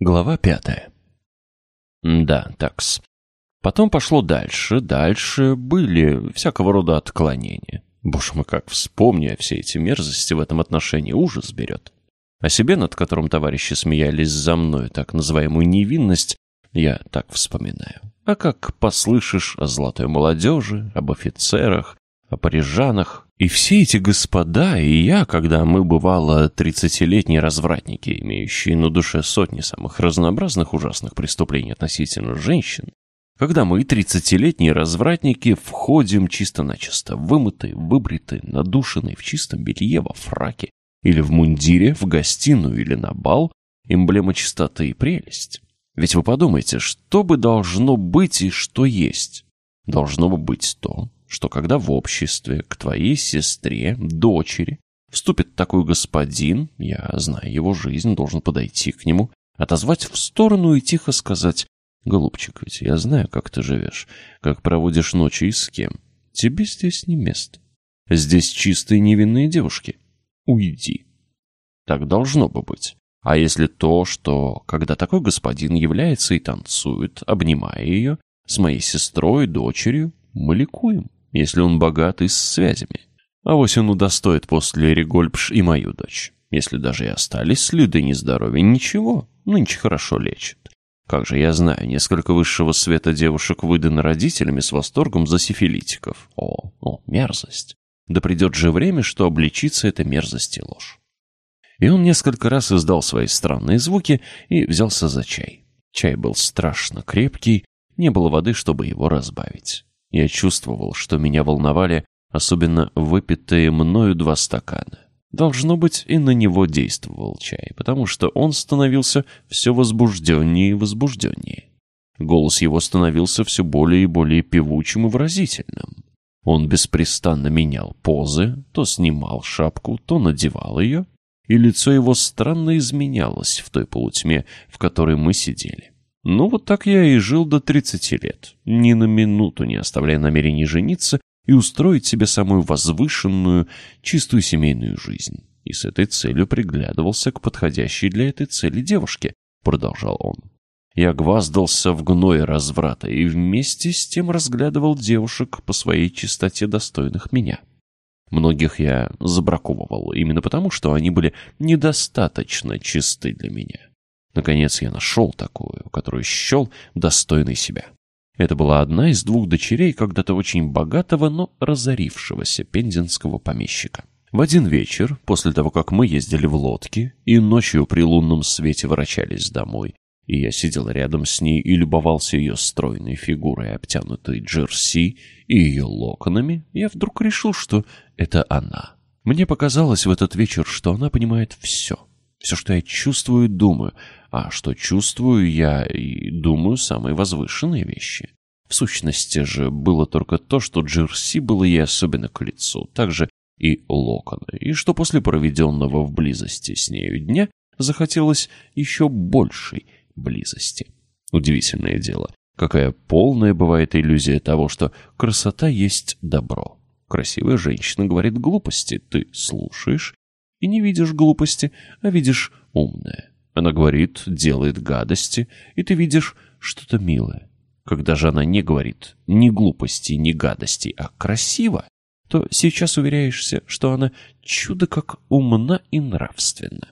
Глава пятая. Да, такс. Потом пошло дальше, дальше были всякого рода отклонения. Боже мой, как вспомню все эти мерзости в этом отношении, ужас берет. О себе, над которым товарищи смеялись за мной, так называемую невинность, я так вспоминаю. А как послышишь о золотой молодежи, об офицерах, о парижанах, и все эти господа, и я, когда мы, бывало, тридцатилетние развратники, имеющие на душе сотни самых разнообразных ужасных преступлений относительно женщин, когда мы, тридцатилетние развратники, входим чисто-начисто, вымытые, выбритые, надушенные, в чистом белье, во фраке, или в мундире, в гостиную или на бал, эмблема чистоты и прелесть. Ведь вы подумайте, что бы должно быть и что есть? Должно бы быть то, что когда в обществе к твоей сестре, дочери, вступит такой господин, я, зная его жизнь, должен подойти к нему, отозвать в сторону и тихо сказать Голубчик, ведь я знаю, как ты живешь, как проводишь ночи и с кем. Тебе здесь не место. Здесь чистые невинные девушки. Уйди. Так должно бы быть. А если то, что, когда такой господин является и танцует, обнимая ее, с моей сестрой, дочерью, мы ликуем, если он богат и с связями. А вось он удостоит после Регольпш и мою дочь. Если даже и остались следы нездоровья, ничего, нынче хорошо лечат. Как же я знаю, несколько высшего света девушек выданы родителями с восторгом за сифилитиков. О, о, мерзость. Да придет же время, что обличится эта мерзость и ложь. И он несколько раз издал свои странные звуки и взялся за чай. Чай был страшно крепкий, не было воды, чтобы его разбавить. Я чувствовал, что меня волновали особенно выпитые мною два стакана. Должно быть, и на него действовал чай, потому что он становился все возбужденнее и возбужденнее. Голос его становился все более и более певучим и выразительным. Он беспрестанно менял позы, то снимал шапку, то надевал ее, и лицо его странно изменялось в той полутьме, в которой мы сидели. Ну, вот так я и жил до тридцати лет, ни на минуту не оставляя намерений жениться и устроить себе самую возвышенную, чистую семейную жизнь. И с этой целью приглядывался к подходящей для этой цели девушке, продолжал он. Я гвоздался в гное разврата и вместе с тем разглядывал девушек по своей чистоте достойных меня. Многих я забраковывал именно потому, что они были недостаточно чисты для меня. Наконец я нашел такую, которую счел достойной себя. Это была одна из двух дочерей когда-то очень богатого, но разорившегося пензенского помещика. В один вечер, после того, как мы ездили в лодке и ночью при лунном свете ворочались домой, и я сидел рядом с ней и любовался ее стройной фигурой, обтянутой джерси и ее локонами, я вдруг решил, что это она. Мне показалось в этот вечер, что она понимает все. Все, что я чувствую думаю, а что чувствую я и думаю самые возвышенные вещи. В сущности же было только то, что Джерси было ей особенно к лицу, также и локоны, и что после проведенного в близости с нею дня захотелось еще большей близости. Удивительное дело, какая полная бывает иллюзия того, что красота есть добро. Красивая женщина говорит глупости, ты слушаешь и не видишь глупости, а видишь умное. Она говорит, делает гадости, и ты видишь что-то милое. Когда же она не говорит ни глупости, ни гадости, а красиво, то сейчас уверяешься, что она чудо как умна и нравственна.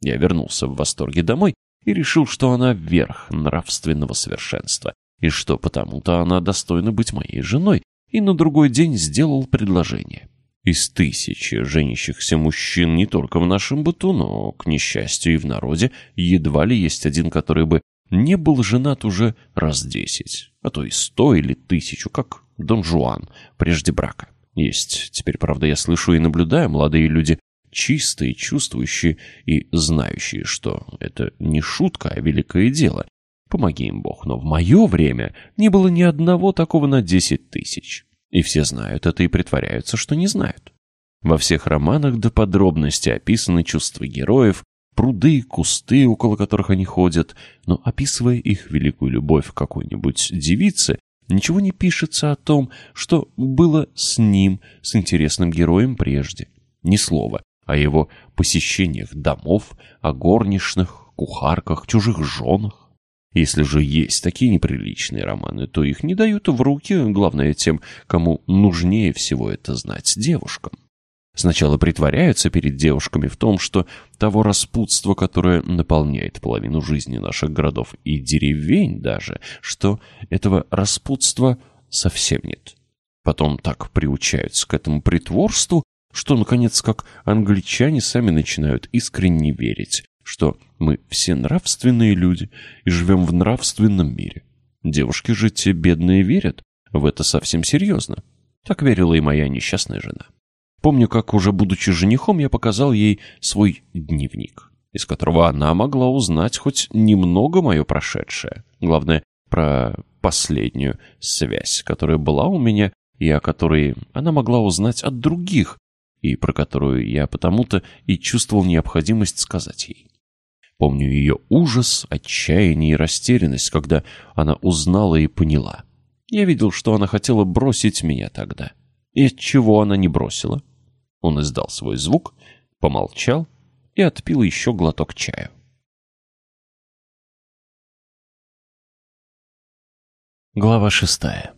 Я вернулся в восторге домой и решил, что она верх нравственного совершенства, и что потому-то она достойна быть моей женой, и на другой день сделал предложение. Из тысячи женящихся мужчин не только в нашем быту, но, к несчастью, и в народе, едва ли есть один, который бы не был женат уже раз десять, а то и сто или тысячу, как Дон Жуан, прежде брака. Есть, теперь, правда, я слышу и наблюдаю, молодые люди, чистые, чувствующие и знающие, что это не шутка, а великое дело. Помоги им Бог, но в мое время не было ни одного такого на десять тысяч. И все знают это и притворяются, что не знают. Во всех романах до подробности описаны чувства героев, пруды, кусты, около которых они ходят, но описывая их великую любовь к какой-нибудь девице, ничего не пишется о том, что было с ним, с интересным героем прежде. Ни слова о его посещениях домов, о горничных, кухарках, чужих женах. Если же есть такие неприличные романы, то их не дают в руки, главное, тем, кому нужнее всего это знать, девушкам. Сначала притворяются перед девушками в том, что того распутства, которое наполняет половину жизни наших городов и деревень даже, что этого распутства совсем нет. Потом так приучаются к этому притворству, что, наконец, как англичане сами начинают искренне верить, что мы все нравственные люди и живем в нравственном мире. Девушки же те бедные верят в это совсем серьезно. Так верила и моя несчастная жена. Помню, как уже будучи женихом, я показал ей свой дневник, из которого она могла узнать хоть немного мое прошедшее. Главное, про последнюю связь, которая была у меня и о которой она могла узнать от других, и про которую я потому-то и чувствовал необходимость сказать ей. Помню ее ужас, отчаяние и растерянность, когда она узнала и поняла. Я видел, что она хотела бросить меня тогда. И чего она не бросила? Он издал свой звук, помолчал и отпил еще глоток чаю. Глава шестая.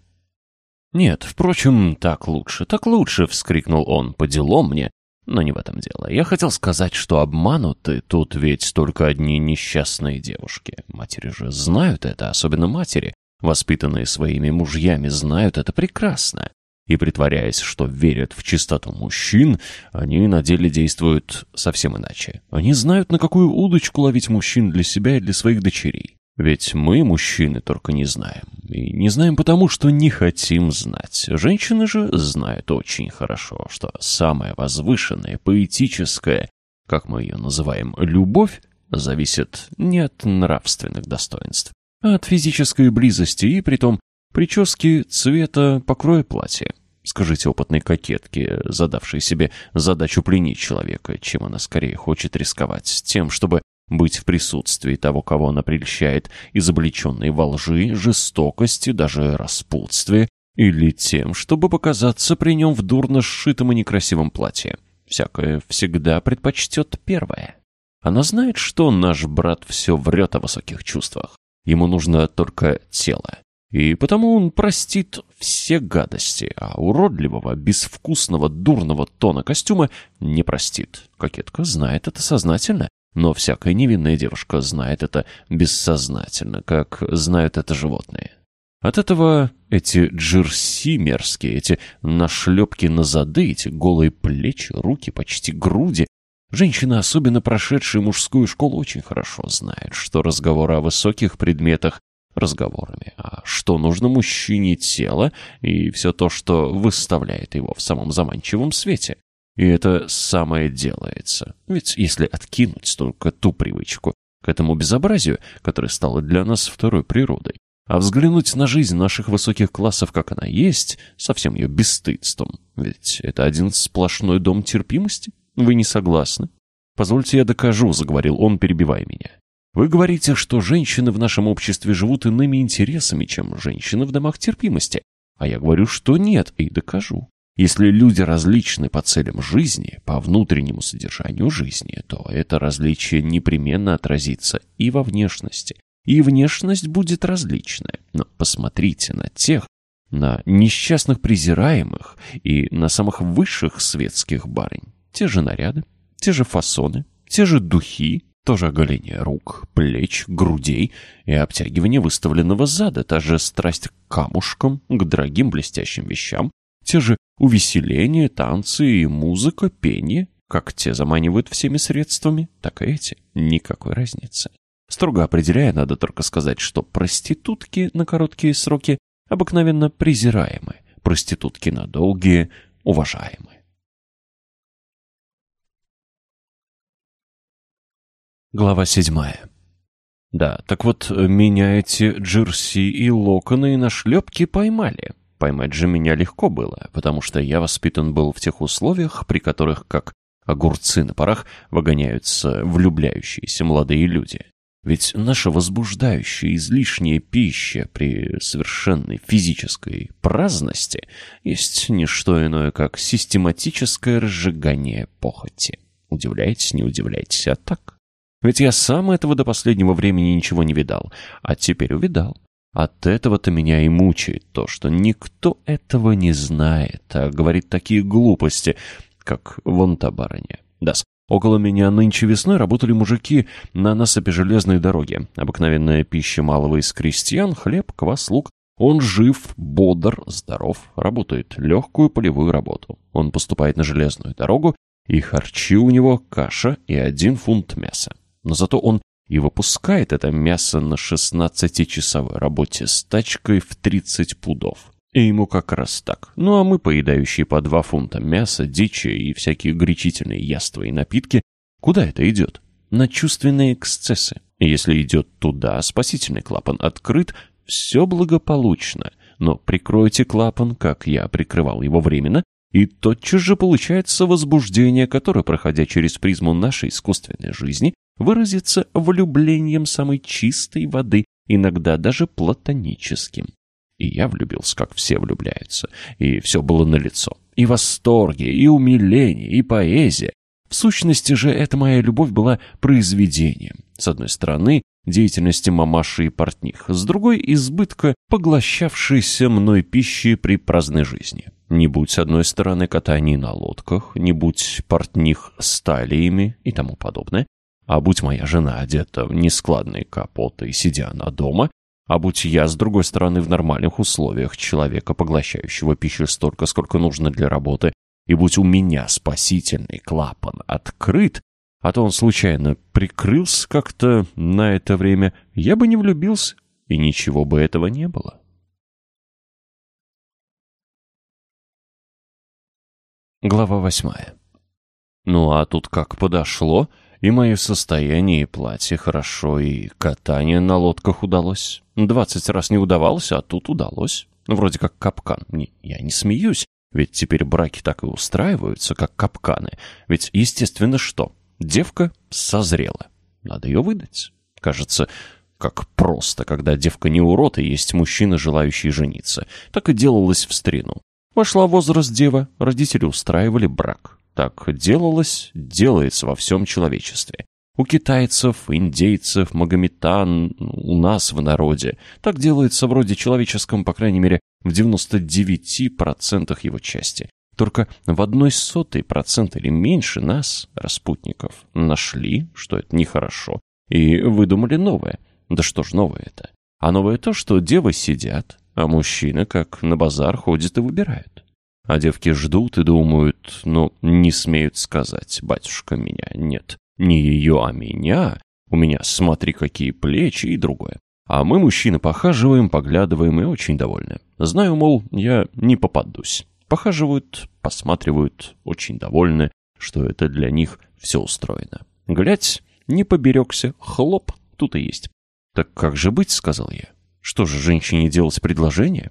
«Нет, впрочем, так лучше, так лучше!» — вскрикнул он. «По делам мне!» Но не в этом дело. Я хотел сказать, что обмануты тут ведь только одни несчастные девушки. Матери же знают это, особенно матери, воспитанные своими мужьями, знают это прекрасно. И притворяясь, что верят в чистоту мужчин, они на деле действуют совсем иначе. Они знают, на какую удочку ловить мужчин для себя и для своих дочерей. Ведь мы, мужчины, только не знаем. И не знаем потому, что не хотим знать. Женщины же знают очень хорошо, что самое возвышенное, поэтическое, как мы ее называем, любовь, зависит не от нравственных достоинств, а от физической близости и, притом, прически, цвета, покроя платья. Скажите опытной кокетке, задавшей себе задачу пленить человека, чем она скорее хочет рисковать, тем, чтобы быть в присутствии того, кого она прельщает, изобличенной во лжи, жестокости, даже распутстве, или тем, чтобы показаться при нем в дурно сшитом и некрасивом платье. Всякое всегда предпочтет первое. Она знает, что наш брат все врет о высоких чувствах. Ему нужно только тело. И потому он простит все гадости, а уродливого, безвкусного, дурного тона костюма не простит. Кокетка знает это сознательно но всякая невинная девушка знает это бессознательно, как знают это животные. От этого эти джерси мерзкие, эти нашлепки на зады, эти голые плечи, руки, почти груди, женщины, особенно прошедшие мужскую школу, очень хорошо знают, что разговоры о высоких предметах разговорами, а что нужно мужчине тело и все то, что выставляет его в самом заманчивом свете. И это самое делается. Ведь если откинуть только ту привычку к этому безобразию, которое стало для нас второй природой, а взглянуть на жизнь наших высоких классов, как она есть, совсем ее бесстыдством, ведь это один сплошной дом терпимости. Вы не согласны? Позвольте я докажу, заговорил он, перебивая меня. Вы говорите, что женщины в нашем обществе живут иными интересами, чем женщины в домах терпимости. А я говорю, что нет, и докажу. Если люди различны по целям жизни, по внутреннему содержанию жизни, то это различие непременно отразится и во внешности. И внешность будет различная. Но посмотрите на тех, на несчастных презираемых и на самых высших светских барынь. Те же наряды, те же фасоны, те же духи, тоже оголение рук, плеч, грудей и обтягивание выставленного зада, та же страсть к камушкам, к дорогим блестящим вещам, те же увеселения, танцы и музыка, пение, как те заманивают всеми средствами, так и эти. Никакой разницы. Строго определяя, надо только сказать, что проститутки на короткие сроки обыкновенно презираемы, проститутки на долгие уважаемы. Глава седьмая. Да, так вот, меня эти джерси и локоны и нашлепки поймали. Поймать же меня легко было, потому что я воспитан был в тех условиях, при которых, как огурцы на парах, выгоняются влюбляющиеся молодые люди. Ведь наша возбуждающая излишняя пища при совершенной физической праздности есть не что иное, как систематическое разжигание похоти. Удивляйтесь, не удивляйтесь, а так. Ведь я сам этого до последнего времени ничего не видал, а теперь увидал. От этого-то меня и мучает то, что никто этого не знает, а говорит такие глупости, как вон та барыня. Да, около меня нынче весной работали мужики на насыпи железной дороги. Обыкновенная пища малого из крестьян, хлеб, квас, лук. Он жив, бодр, здоров, работает легкую полевую работу. Он поступает на железную дорогу, и харчи у него каша и один фунт мяса. Но зато он и выпускает это мясо на 16-часовой работе с тачкой в 30 пудов. И ему как раз так. Ну а мы, поедающие по 2 фунта мяса, дичи и всякие гречительные яства и напитки, куда это идет? На чувственные эксцессы. Если идет туда, спасительный клапан открыт, все благополучно. Но прикройте клапан, как я прикрывал его временно, и тотчас же получается возбуждение, которое, проходя через призму нашей искусственной жизни, выразится влюблением самой чистой воды, иногда даже платоническим. И я влюбился, как все влюбляются, и все было налицо. И восторги, и умиление, и поэзия. В сущности же, эта моя любовь была произведением. С одной стороны, деятельности мамаши и портних, с другой — избытка поглощавшейся мной пищи при праздной жизни. Не будь с одной стороны катаний на лодках, не будь портних сталиями и тому подобное, а будь моя жена одета в нескладные капоты, сидя на дома, а будь я, с другой стороны, в нормальных условиях человека, поглощающего пищу столько, сколько нужно для работы, и будь у меня спасительный клапан открыт, а то он случайно прикрылся как-то на это время, я бы не влюбился, и ничего бы этого не было. Глава восьмая. Ну а тут как подошло, и мое состояние, и платье хорошо, и катание на лодках удалось. Двадцать раз не удавалось, а тут удалось. Вроде как капкан. Не, я не смеюсь, ведь теперь браки так и устраиваются, как капканы. Ведь, естественно, что? Девка созрела. Надо ее выдать. Кажется, как просто, когда девка не урод и есть мужчина, желающий жениться. Так и делалось в старину. Вошла возраст дева, родители устраивали брак. Так делалось, делается во всем человечестве. У китайцев, индейцев, магометан, у нас в народе. Так делается вроде человеческом, по крайней мере, в 99% его части. Только в одной сотой процент или меньше нас, распутников, нашли, что это нехорошо, и выдумали новое. Да что ж новое это? А новое то, что девы сидят, а мужчины, как на базар, ходят и выбирают. А девки ждут и думают, но не смеют сказать, батюшка, меня нет. Не ее, а меня. У меня смотри, какие плечи и другое. А мы, мужчины, похаживаем, поглядываем и очень довольны. Знаю, мол, я не попадусь. Похаживают, посматривают, очень довольны, что это для них все устроено. Глядь, не поберегся, хлоп, тут и есть. «Так как же быть?» — сказал я. «Что же, женщине делать предложение?»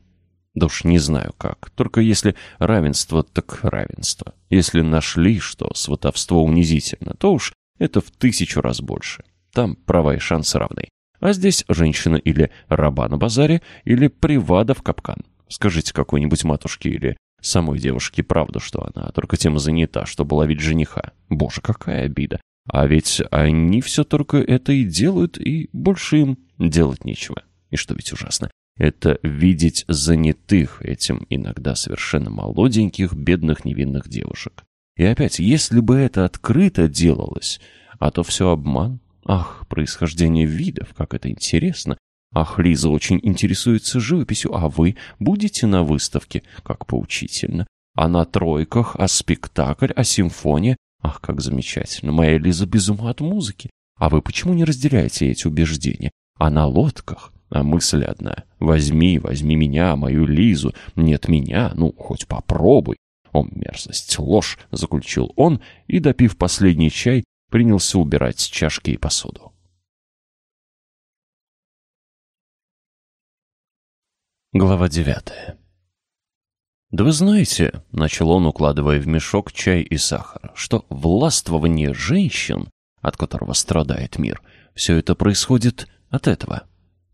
Да уж не знаю как. Только если равенство, так равенство. Если нашли, что сватовство унизительно, то уж это в тысячу раз больше. Там права и шансы равны. А здесь женщина или раба на базаре, или привада в капкан. Скажите какой-нибудь матушке или самой девушке правду, что она только тем занята, чтобы ловить жениха. Боже, какая обида. А ведь они все только это и делают, и больше им делать нечего. И что ведь ужасно это видеть занятых этим иногда совершенно молоденьких, бедных невинных девушек. И опять, если бы это открыто делалось, а то все обман. Ах, происхождение видов, как это интересно. Ах, Лиза очень интересуется живописью, а вы будете на выставке, как поучительно. А на тройках, а спектакль, а симфония. Ах, как замечательно, моя Лиза без ума от музыки. А вы почему не разделяете эти убеждения? А на лодках? А мысль одна. Возьми, возьми меня, мою Лизу. Нет меня, ну, хоть попробуй. О, мерзость, ложь, заключил он и, допив последний чай, принялся убирать чашки и посуду. Глава девятая. «Да вы знаете, — начал он, укладывая в мешок чай и сахар, — что властвование женщин, от которого страдает мир, все это происходит от этого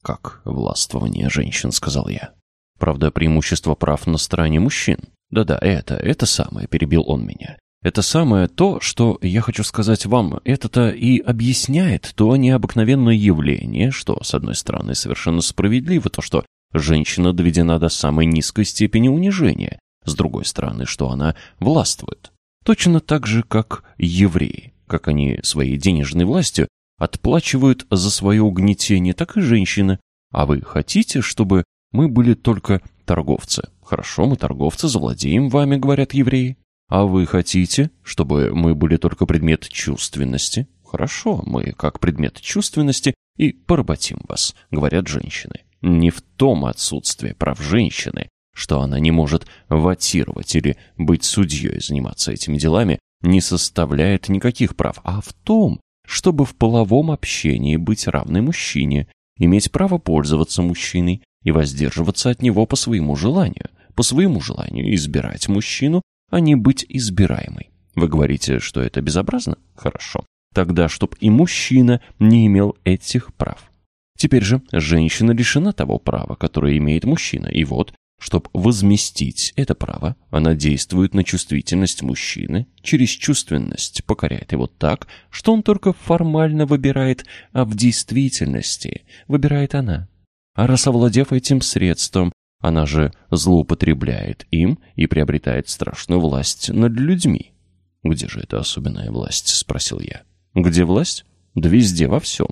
как властвование женщин», — сказал я. «Правда, преимущество прав на стороне мужчин. Да-да, это, это самое», — перебил он меня. Это самое то, что я хочу сказать вам, это-то и объясняет то необыкновенное явление, что, с одной стороны, совершенно справедливо, то, что женщина доведена до самой низкой степени унижения, с другой стороны, что она властвует. Точно так же, как евреи, как они своей денежной властью отплачивают за свое угнетение, так и женщины. А вы хотите, чтобы мы были только торговцы? Хорошо, мы торговцы, завладеем вами, говорят евреи. А вы хотите, чтобы мы были только предмет чувственности? Хорошо, мы как предмет чувственности и поработим вас, говорят женщины. Не в том отсутствие прав женщины, что она не может ватировать или быть судьей, заниматься этими делами, не составляет никаких прав, а в том, чтобы в половом общении быть равной мужчине, иметь право пользоваться мужчиной и воздерживаться от него по своему желанию, по своему желанию избирать мужчину, а не быть избираемой. Вы говорите, что это безобразно? Хорошо. Тогда, чтоб и мужчина не имел этих прав. Теперь же женщина лишена того права, которое имеет мужчина, и вот Чтобы возместить это право, она действует на чувствительность мужчины, через чувственность покоряет его так, что он только формально выбирает, а в действительности выбирает она. А раз овладев этим средством, она же злоупотребляет им и приобретает страшную власть над людьми. «Где же эта особенная власть?» — спросил я. «Где власть?» «Да везде, во всем.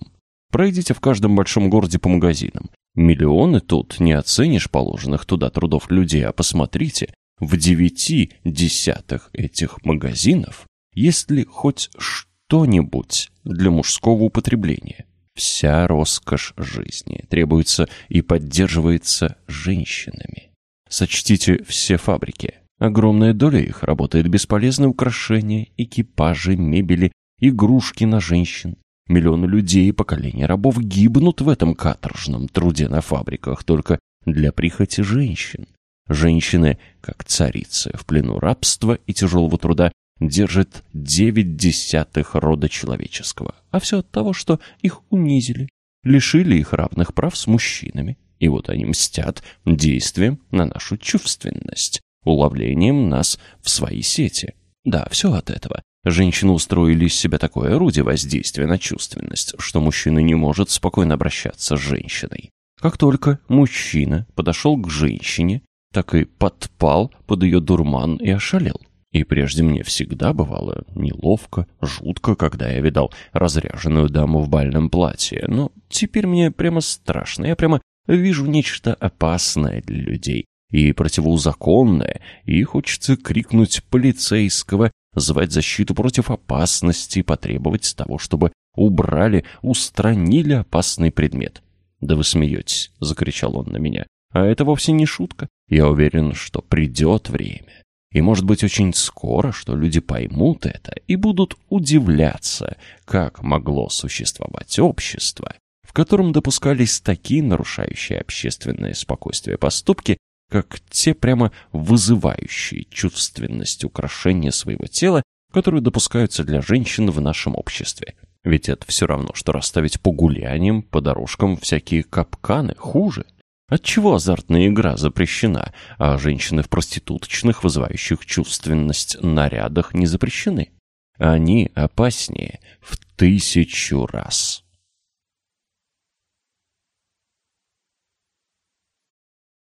Пройдите в каждом большом городе по магазинам. Миллионы тут не оценишь положенных туда трудов людей, а посмотрите, в девяти десятых этих магазинов есть ли хоть что-нибудь для мужского употребления. Вся роскошь жизни требуется и поддерживается женщинами. Сочтите все фабрики. Огромная доля их работает бесполезные украшения, экипажи, мебели, игрушки на женщин. Миллионы людей и поколения рабов гибнут в этом каторжном труде на фабриках только для прихоти женщин. Женщины, как царицы в плену рабства и тяжелого труда, держат девять десятых рода человеческого. А все от того, что их унизили, лишили их равных прав с мужчинами. И вот они мстят действием на нашу чувственность, уловлением нас в свои сети. Да, все от этого. Женщины устроили из себя такое орудие воздействия на чувственность, что мужчина не может спокойно обращаться с женщиной. Как только мужчина подошел к женщине, так и подпал под ее дурман и ошалел. И прежде мне всегда бывало неловко, жутко, когда я видал разряженную даму в бальном платье, но теперь мне прямо страшно, я прямо вижу нечто опасное для людей и противозаконное, и хочется крикнуть полицейского звать защиту против опасности, потребовать того, чтобы убрали, устранили опасный предмет. «Да вы смеетесь», — закричал он на меня. «А это вовсе не шутка. Я уверен, что придет время. И, может быть, очень скоро, что люди поймут это и будут удивляться, как могло существовать общество, в котором допускались такие нарушающие общественное спокойствие поступки, как те прямо вызывающие чувственность украшения своего тела, которые допускаются для женщин в нашем обществе. Ведь это все равно, что расставить по гуляниям, по дорожкам всякие капканы, хуже. Отчего азартная игра запрещена, а женщины в проституточных, вызывающих чувственность нарядах не запрещены? Они опаснее в тысячу раз.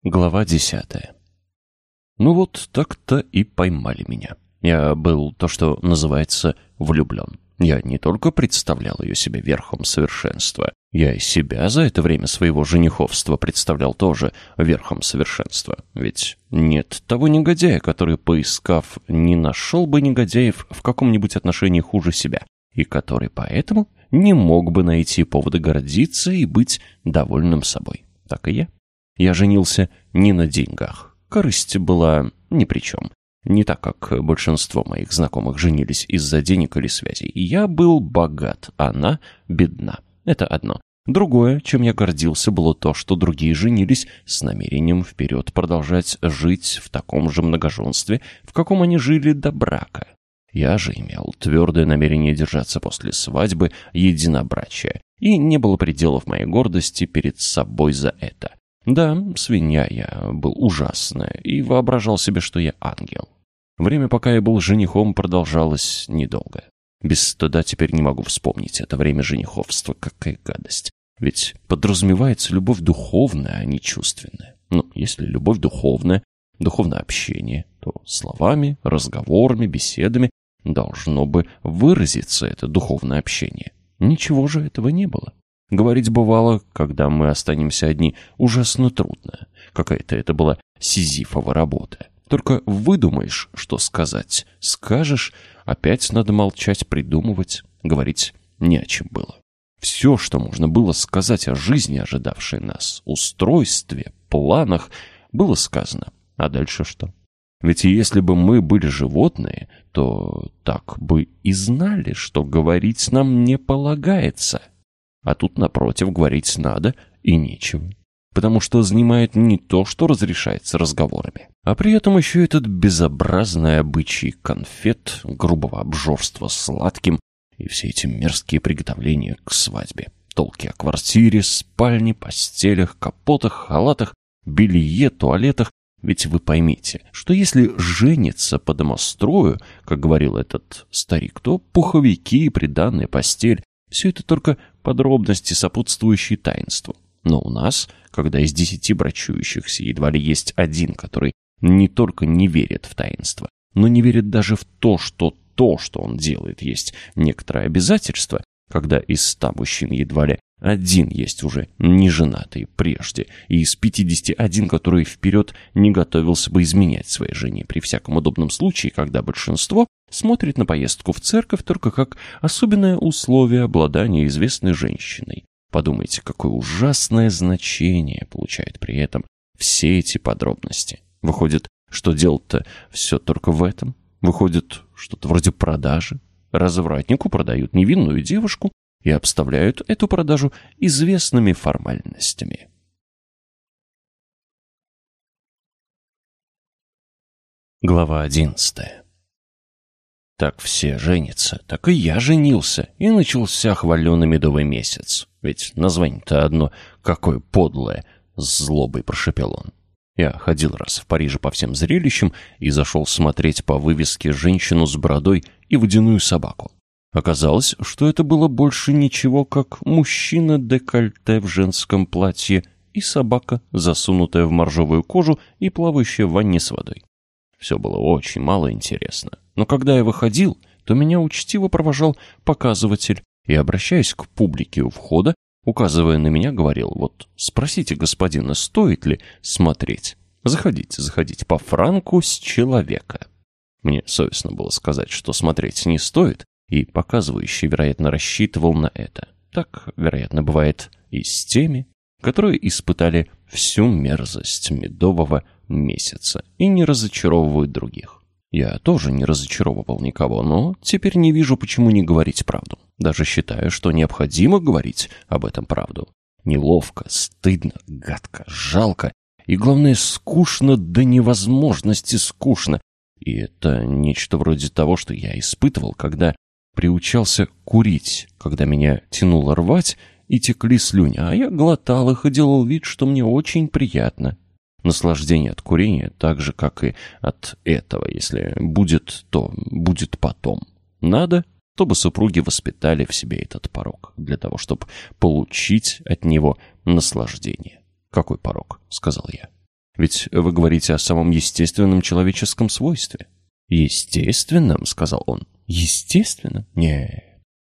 Глава десятая. Ну вот так-то и поймали меня. Я был то, что называется влюблен. Я не только представлял ее себе верхом совершенства, я и себя за это время своего жениховства представлял тоже верхом совершенства. Ведь нет того негодяя, который, поискав, не нашел бы негодяев в каком-нибудь отношении хуже себя, и который поэтому не мог бы найти повода гордиться и быть довольным собой. Так и я. Я женился не на деньгах. Корысть была ни при чем. Не так, как большинство моих знакомых женились из-за денег или связей. Я был богат, она бедна. Это одно. Другое, чем я гордился, было то, что другие женились с намерением вперед продолжать жить в таком же многоженстве, в каком они жили до брака. Я же имел твердое намерение держаться после свадьбы единобрачия, и не было пределов моей гордости перед собой за это. Да, свинья я был ужасная и воображал себе, что я ангел. Время, пока я был женихом, продолжалось недолго. Без стыда теперь не могу вспомнить это время жениховства. Какая гадость. Ведь подразумевается любовь духовная, а не чувственная. Ну, если любовь духовная, духовное общение, то словами, разговорами, беседами должно бы выразиться это духовное общение. Ничего же этого не было. Говорить бывало, когда мы останемся одни, ужасно трудно. Какая-то это была сизифова работа. Только выдумаешь, что сказать. Скажешь, опять надо молчать, придумывать. Говорить не о чем было. Все, что можно было сказать о жизни, ожидавшей нас, устройстве, планах, было сказано. А дальше что? Ведь если бы мы были животные, то так бы и знали, что говорить нам не полагается. А тут, напротив, говорить надо и нечего. Потому что занимает не то, что разрешается разговорами. А при этом еще этот безобразный обычай конфет, грубого обжорства сладким и все эти мерзкие приготовления к свадьбе. Толки о квартире, спальне, постелях, капотах, халатах, белье, туалетах. Ведь вы поймите, что если жениться по домострою, как говорил этот старик, то пуховики, приданная постель, все это только подробности, сопутствующие таинству. Но у нас, когда из десяти брачующихся едва ли есть один, который не только не верит в таинство, но не верит даже в то, что то, что он делает, есть некоторое обязательство, когда из ста мужчин едва ли один есть уже не женатый прежде, и из пятидесяти один, который вперед не готовился бы изменять своей жене при всяком удобном случае, когда большинство смотрит на поездку в церковь только как особенное условие обладания известной женщиной. Подумайте, какое ужасное значение получают при этом все эти подробности. Выходит, что дело-то все только в этом? Выходит, что-то вроде продажи. Развратнику продают невинную девушку и обставляют эту продажу известными формальностями. Глава одиннадцатая Так все женятся, так и я женился, и начался хваленый медовый месяц. Ведь название-то одно какое подлое, с злобой прошепел он. Я ходил раз в Париже по всем зрелищам и зашел смотреть по вывеске женщину с бородой и водяную собаку. Оказалось, что это было больше ничего, как мужчина декольте в женском платье и собака, засунутая в моржовую кожу и плавающая в ванне с водой. Все было очень мало интересно. Но когда я выходил, то меня учтиво провожал показыватель и, обращаясь к публике у входа, указывая на меня, говорил, вот спросите господина, стоит ли смотреть. Заходите, заходите по франку с человека. Мне совестно было сказать, что смотреть не стоит, и показывающий, вероятно, рассчитывал на это. Так, вероятно, бывает и с теми, которые испытали всю мерзость медового месяца и не разочаровывают других. Я тоже не разочаровывал никого, но теперь не вижу, почему не говорить правду. Даже считаю, что необходимо говорить об этом правду. Неловко, стыдно, гадко, жалко и, главное, скучно до невозможности скучно. И это нечто вроде того, что я испытывал, когда приучался курить, когда меня тянуло рвать и текли слюни, а я глотал их и делал вид, что мне очень приятно. Наслаждение от курения так же, как и от этого. Если будет, то будет потом. Надо, чтобы супруги воспитали в себе этот порог, для того, чтобы получить от него наслаждение. «Какой порог?» — сказал я. «Ведь вы говорите о самом естественном человеческом свойстве». «Естественном?» — сказал он. «Естественно? Нет.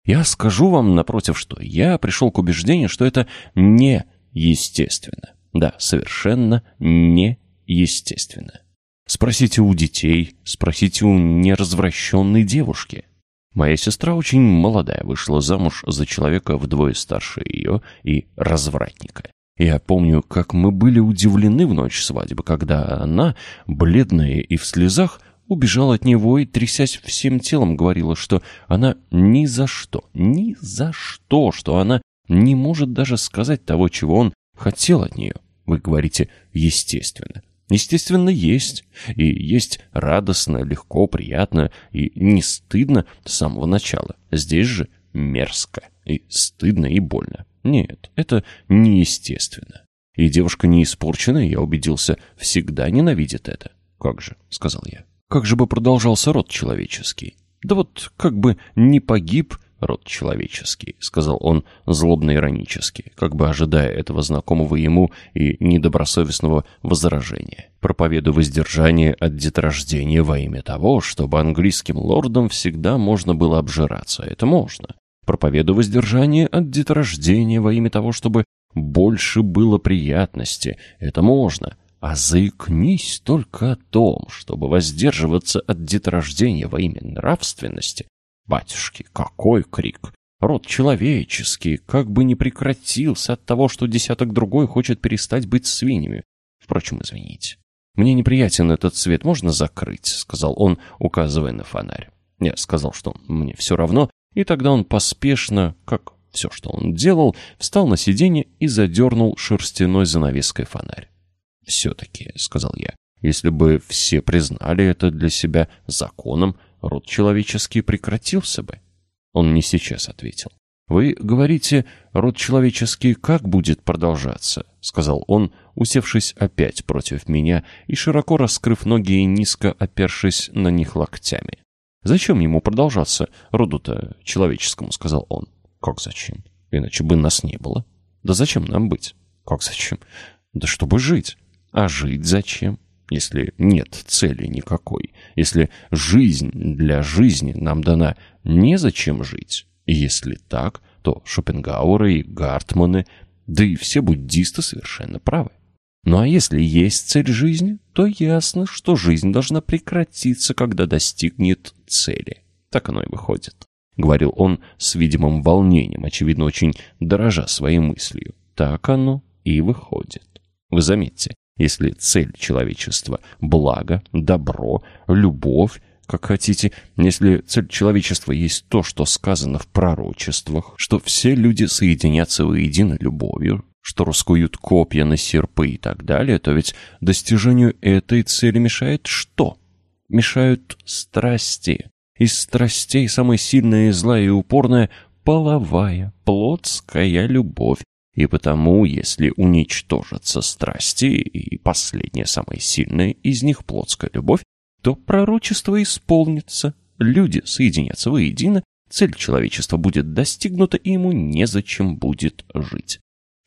Я скажу вам, напротив, что я пришел к убеждению, что это не естественно. Да, совершенно неестественно. Спросите у детей, спросите у неразвращенной девушки. Моя сестра очень молодая, вышла замуж за человека вдвое старше ее и развратника. Я помню, как мы были удивлены в ночь свадьбы, когда она, бледная и в слезах, убежала от него и, трясясь всем телом, говорила, что она ни за что, ни за что, что она не может даже сказать того, чего он хотел от нее. Вы говорите «естественно». Естественно, есть. И есть радостно, легко, приятно и не стыдно с самого начала. Здесь же мерзко и стыдно и больно. Нет, это неестественно. И девушка не испорченная, я убедился, всегда ненавидит это. «Как же?» — сказал я. Как же бы продолжался род человеческий? Да вот как бы не погиб род человеческий, сказал он злобно-иронически, как бы ожидая этого знакомого ему и недобросовестного возражения. Проповеду воздержание от деторождения во имя того, чтобы английским лордам всегда можно было обжираться. Это можно. Проповеду воздержание от деторождения во имя того, чтобы больше было приятности. Это можно. А заикнись только о том, чтобы воздерживаться от деторождения во имя нравственности, Батюшки, какой крик! Род человеческий как бы не прекратился от того, что десяток другой хочет перестать быть свиньями. Впрочем, извините. «Мне неприятен этот цвет, можно закрыть?» — сказал он, указывая на фонарь. Я сказал, что мне все равно, и тогда он поспешно, как все, что он делал, встал на сиденье и задернул шерстяной занавеской фонарь. «Все-таки», — сказал я, — «если бы все признали это для себя законом, род человеческий прекратился бы? Он не сейчас ответил. «Вы говорите, род человеческий как будет продолжаться?» — сказал он, усевшись опять против меня и широко раскрыв ноги и низко опершись на них локтями. «Зачем ему продолжаться, роду-то человеческому?» — сказал он. «Как зачем? Иначе бы нас не было». «Да зачем нам быть?» «Как зачем?» «Да чтобы жить». «А жить зачем?» если нет цели никакой, если жизнь для жизни нам дана незачем жить. Если так, то Шопенгауэры и Гартманы, да и все буддисты совершенно правы. Ну а если есть цель жизни, то ясно, что жизнь должна прекратиться, когда достигнет цели. Так оно и выходит. Говорил он с видимым волнением, очевидно, очень дорожа своей мыслью. Так оно и выходит. Вы заметьте, если цель человечества – благо, добро, любовь, как хотите, если цель человечества есть то, что сказано в пророчествах, что все люди соединятся воедино любовью, что раскуют копья на серпы и так далее, то ведь достижению этой цели мешает что? Мешают страсти. Из страстей самая сильная и злая и упорная – половая, плотская любовь, и потому, если уничтожатся страсти, и последняя, самая сильная из них, плотская любовь, то пророчество исполнится, люди соединятся воедино, цель человечества будет достигнута, и ему незачем будет жить.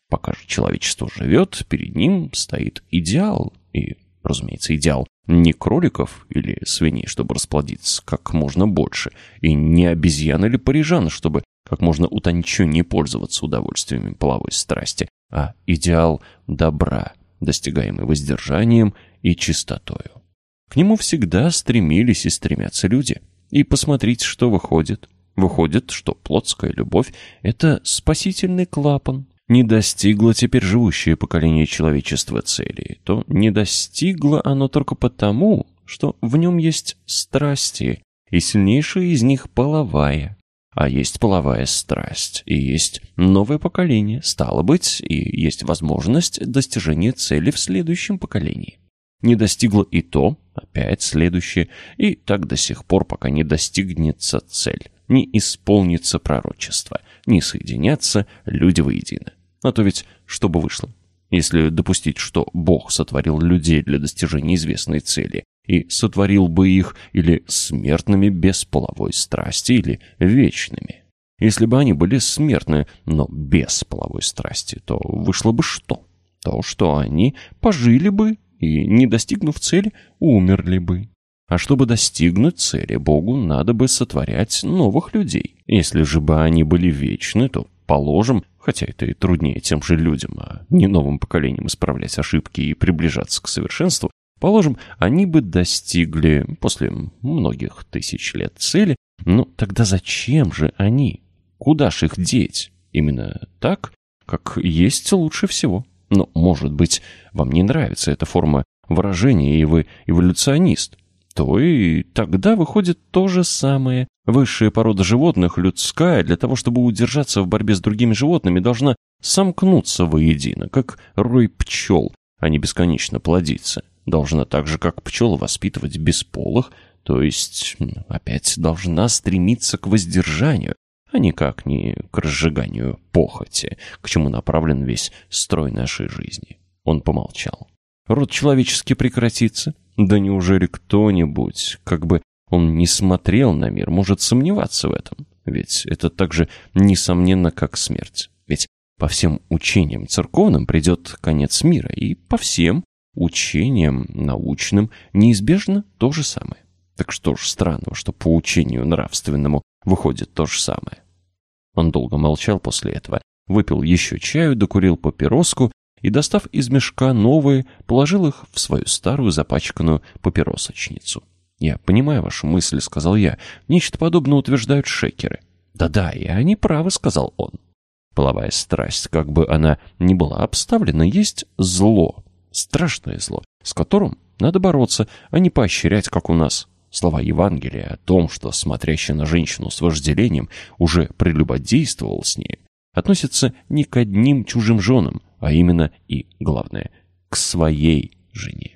Пока же человечество живет, перед ним стоит идеал, и, разумеется, идеал не кроликов или свиней, чтобы расплодиться как можно больше, и не обезьян или парижан, чтобы как можно утонченнее пользоваться удовольствиями половой страсти, а идеал добра, достигаемый воздержанием и чистотою. К нему всегда стремились и стремятся люди. И посмотрите, что выходит. Выходит, что плотская любовь — это спасительный клапан. Не достигло теперь живущее поколение человечества цели, то не достигло оно только потому, что в нем есть страсти, и сильнейшая из них половая. А есть половая страсть, и есть новое поколение, стало быть, и есть возможность достижения цели в следующем поколении. Не достигло и то, опять следующее, и так до сих пор, пока не достигнется цель, не исполнится пророчество, не соединятся люди воедино. А то ведь что бы вышло? Если допустить, что Бог сотворил людей для достижения известной цели, и сотворил бы их или смертными без половой страсти, или вечными. Если бы они были смертны, но без половой страсти, то вышло бы что? То, что они пожили бы и, не достигнув цели, умерли бы. А чтобы достигнуть цели, Богу надо бы сотворять новых людей. Если же бы они были вечны, то, положим, хотя это и труднее тем же людям, а не новым поколениям исправлять ошибки и приближаться к совершенству, Положим, они бы достигли после многих тысяч лет цели, ну тогда зачем же они? Куда ж их деть? Именно так, как есть лучше всего. Но, может быть, вам не нравится эта форма выражения, и вы эволюционист. То и тогда выходит то же самое. Высшая порода животных, людская, для того, чтобы удержаться в борьбе с другими животными, должна сомкнуться воедино, как рой пчел, а не бесконечно плодиться должна так же, как пчела, воспитывать бесполых, то есть опять должна стремиться к воздержанию, а никак не к разжиганию похоти, к чему направлен весь строй нашей жизни. Он помолчал. Род человеческий прекратится, Да неужели кто-нибудь, как бы он не смотрел на мир, может сомневаться в этом? Ведь это так же несомненно, как смерть. Ведь по всем учениям церковным придет конец мира, и по всем учениям научным неизбежно то же самое. Так что ж странного, что по учению нравственному выходит то же самое. Он долго молчал после этого, выпил еще чаю, докурил папироску и, достав из мешка новые, положил их в свою старую запачканную папиросочницу. «Я понимаю вашу мысль», — сказал я. «Нечто подобное утверждают шекеры». «Да-да, и они правы», — сказал он. Половая страсть, как бы она ни была обставлена, есть зло, страшное зло, с которым надо бороться, а не поощрять, как у нас. Слова Евангелия о том, что смотрящий на женщину с вожделением уже прелюбодействовал с ней, относятся не к одним чужим женам, а именно и, главное, к своей жене.